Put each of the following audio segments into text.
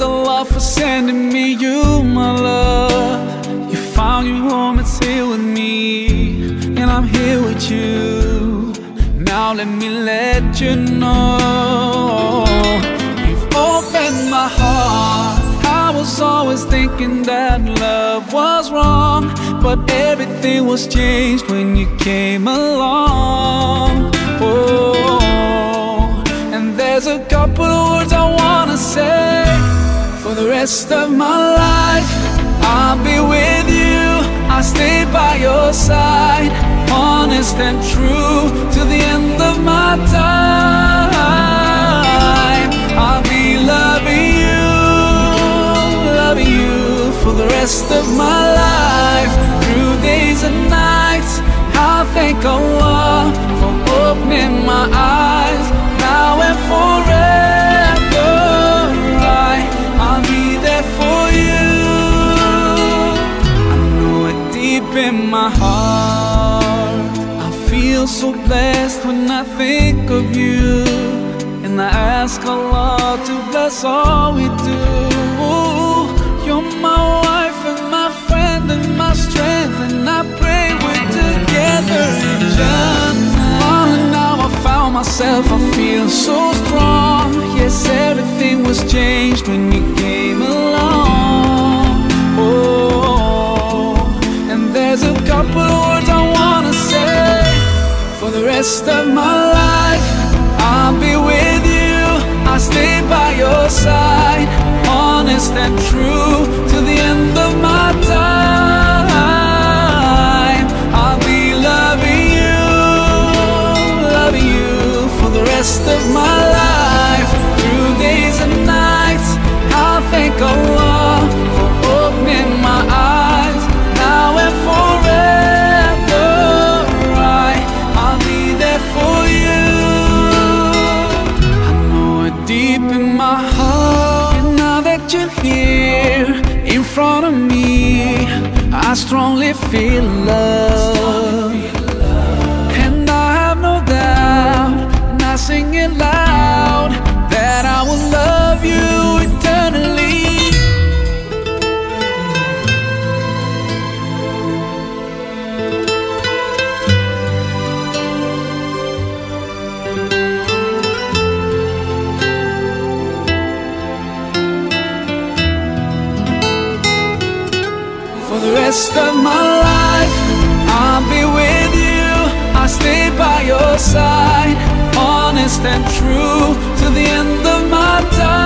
Allah for sending me you, my love. You found your home, it's here with me, and I'm here with you. Now let me let you know you've opened my heart. I was always thinking that love was wrong, but everything was changed when you came along. Oh, and there's a couple rest of my life. I'll be with you, I'll stay by your side, honest and true to the end of my time. I'll be loving you, loving you for the rest of my life, through days and nights. I'll thank Allah for opening my eyes so blessed when I think of you. And I ask Allah to bless all we do. You're my wife and my friend and my strength. And I pray we're together in Jannah. Oh, now I found myself, I feel so strong. Yes, rest of my life. I'll be with you, I'll stay by your side, honest and true to the end of my time. I'll be loving you, loving you for the rest of my life, my heart. And now that you're here in front of me, I strongly feel love. Rest of my life, I'll be with you. I'll stay by your side, honest and true to the end of my time.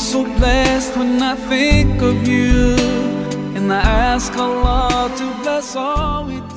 so blessed when I think of you. And I ask Allah to bless all we do.